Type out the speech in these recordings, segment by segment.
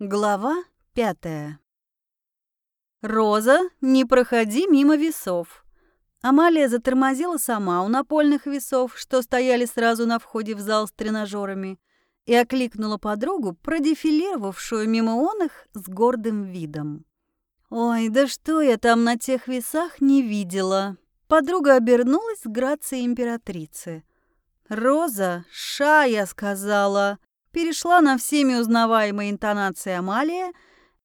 Глава пятая. «Роза, не проходи мимо весов». Амалия затормозила сама у напольных весов, что стояли сразу на входе в зал с тренажерами, и окликнула подругу, продефилировавшую мимо он их с гордым видом. «Ой, да что я там на тех весах не видела?» Подруга обернулась с грацией императрицы. «Роза, ша, я сказала!» Перешла на всеми узнаваемые интонации Амалия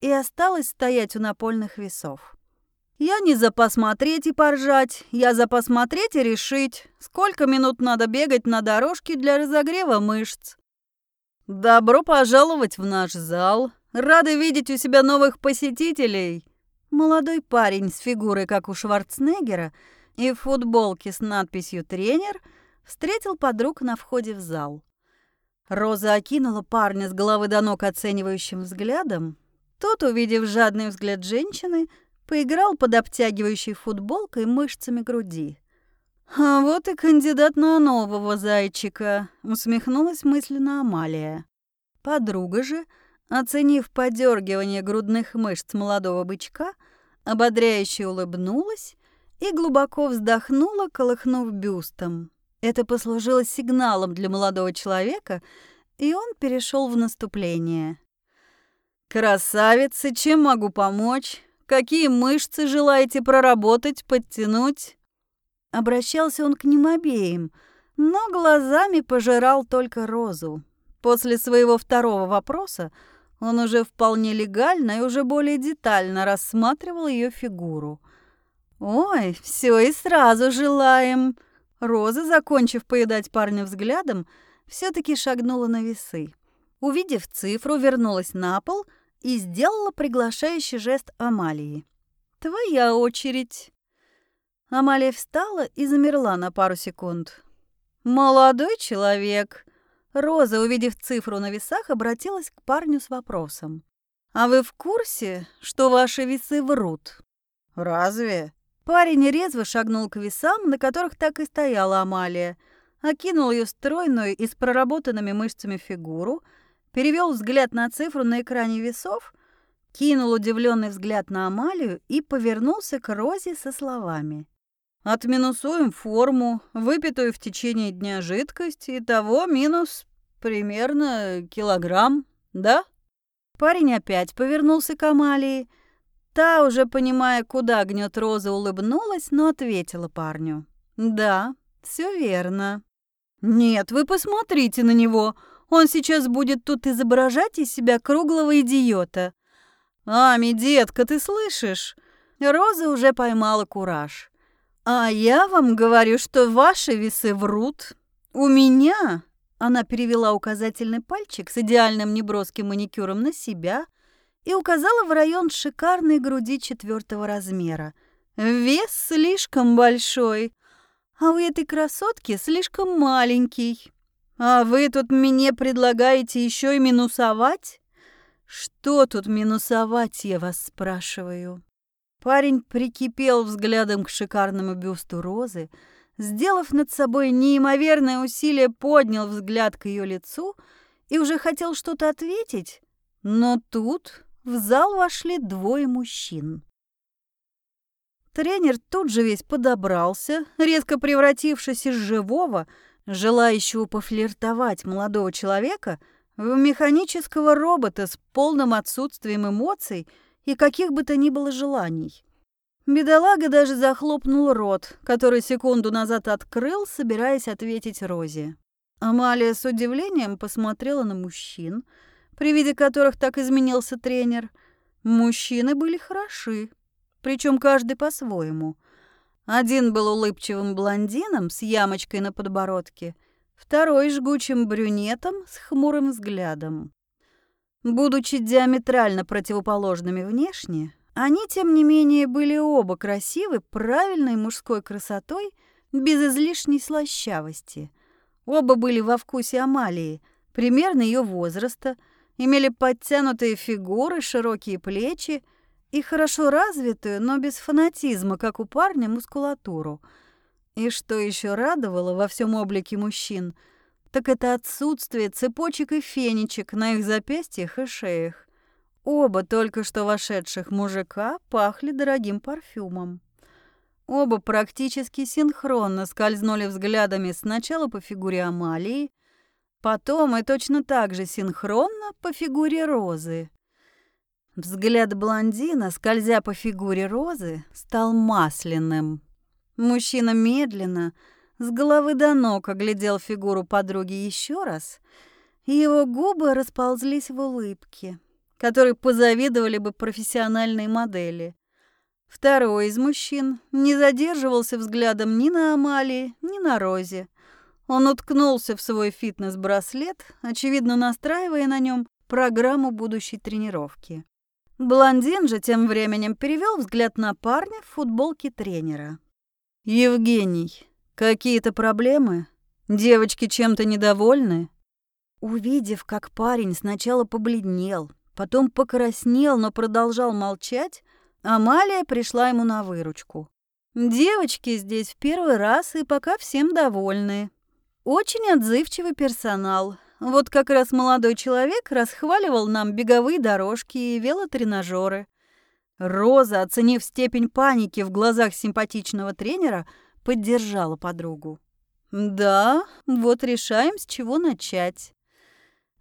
и осталась стоять у напольных весов. «Я не за посмотреть и поржать, я за посмотреть и решить, сколько минут надо бегать на дорожке для разогрева мышц. Добро пожаловать в наш зал. Рады видеть у себя новых посетителей». Молодой парень с фигурой, как у Шварценеггера, и в футболке с надписью «Тренер» встретил подруг на входе в зал. Роза окинула парня с головы до ног оценивающим взглядом. Тот, увидев жадный взгляд женщины, поиграл под обтягивающей футболкой мышцами груди. «А вот и кандидат на нового зайчика», — усмехнулась мысленно Амалия. Подруга же, оценив подергивание грудных мышц молодого бычка, ободряюще улыбнулась и глубоко вздохнула, колыхнув бюстом. Это послужило сигналом для молодого человека, и он перешел в наступление. «Красавицы, чем могу помочь? Какие мышцы желаете проработать, подтянуть?» Обращался он к ним обеим, но глазами пожирал только Розу. После своего второго вопроса он уже вполне легально и уже более детально рассматривал ее фигуру. «Ой, все и сразу желаем!» Роза, закончив поедать парня взглядом, все таки шагнула на весы. Увидев цифру, вернулась на пол и сделала приглашающий жест Амалии. «Твоя очередь». Амалия встала и замерла на пару секунд. «Молодой человек!» Роза, увидев цифру на весах, обратилась к парню с вопросом. «А вы в курсе, что ваши весы врут?» «Разве?» Парень резво шагнул к весам, на которых так и стояла Амалия, окинул ее стройную и с проработанными мышцами фигуру, перевел взгляд на цифру на экране весов, кинул удивленный взгляд на Амалию и повернулся к Розе со словами. «Отминусуем форму, выпитую в течение дня жидкость, и того минус примерно килограмм, да?» Парень опять повернулся к Амалии, Та, уже понимая, куда гнет Роза, улыбнулась, но ответила парню. «Да, все верно». «Нет, вы посмотрите на него. Он сейчас будет тут изображать из себя круглого идиота». «Ами, детка, ты слышишь?» Роза уже поймала кураж. «А я вам говорю, что ваши весы врут. У меня...» Она перевела указательный пальчик с идеальным неброским маникюром на себя – и указала в район шикарной груди четвертого размера. Вес слишком большой, а у этой красотки слишком маленький. А вы тут мне предлагаете еще и минусовать? Что тут минусовать, я вас спрашиваю? Парень прикипел взглядом к шикарному бюсту Розы, сделав над собой неимоверное усилие, поднял взгляд к ее лицу и уже хотел что-то ответить, но тут в зал вошли двое мужчин. Тренер тут же весь подобрался, резко превратившись из живого, желающего пофлиртовать молодого человека, в механического робота с полным отсутствием эмоций и каких бы то ни было желаний. Бедолага даже захлопнул рот, который секунду назад открыл, собираясь ответить Розе. Амалия с удивлением посмотрела на мужчин – при виде которых так изменился тренер. Мужчины были хороши, причем каждый по-своему. Один был улыбчивым блондином с ямочкой на подбородке, второй жгучим брюнетом с хмурым взглядом. Будучи диаметрально противоположными внешне, они, тем не менее, были оба красивы правильной мужской красотой, без излишней слащавости. Оба были во вкусе Амалии, примерно ее возраста – имели подтянутые фигуры, широкие плечи и хорошо развитую, но без фанатизма, как у парня, мускулатуру. И что еще радовало во всем облике мужчин, так это отсутствие цепочек и фенечек на их запястьях и шеях. Оба только что вошедших мужика пахли дорогим парфюмом. Оба практически синхронно скользнули взглядами сначала по фигуре Амалии, потом и точно так же синхронно по фигуре Розы. Взгляд блондина, скользя по фигуре Розы, стал масляным. Мужчина медленно, с головы до ног оглядел фигуру подруги еще раз, и его губы расползлись в улыбке, которой позавидовали бы профессиональные модели. Второй из мужчин не задерживался взглядом ни на Амалии, ни на Розе. Он уткнулся в свой фитнес-браслет, очевидно настраивая на нем программу будущей тренировки. Блондин же тем временем перевел взгляд на парня в футболке тренера. «Евгений, какие-то проблемы? Девочки чем-то недовольны?» Увидев, как парень сначала побледнел, потом покраснел, но продолжал молчать, Амалия пришла ему на выручку. Девочки здесь в первый раз и пока всем довольны. Очень отзывчивый персонал. Вот как раз молодой человек расхваливал нам беговые дорожки и велотренажеры. Роза, оценив степень паники в глазах симпатичного тренера, поддержала подругу. «Да, вот решаем, с чего начать.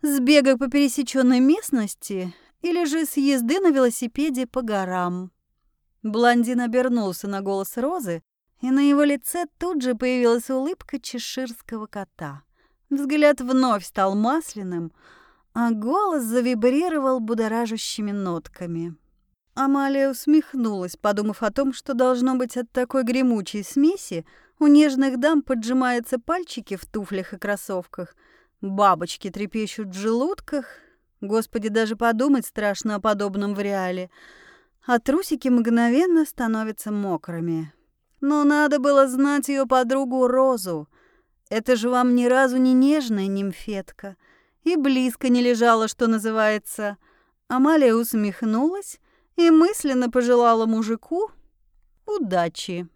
С бега по пересеченной местности или же с езды на велосипеде по горам?» Блондин обернулся на голос Розы, и на его лице тут же появилась улыбка чеширского кота. Взгляд вновь стал масляным, а голос завибрировал будоражащими нотками. Амалия усмехнулась, подумав о том, что должно быть от такой гремучей смеси у нежных дам поджимаются пальчики в туфлях и кроссовках, бабочки трепещут в желудках. Господи, даже подумать страшно о подобном в реале — а трусики мгновенно становятся мокрыми. Но надо было знать ее подругу Розу. Это же вам ни разу не нежная нимфетка. И близко не лежала, что называется. Амалия усмехнулась и мысленно пожелала мужику удачи.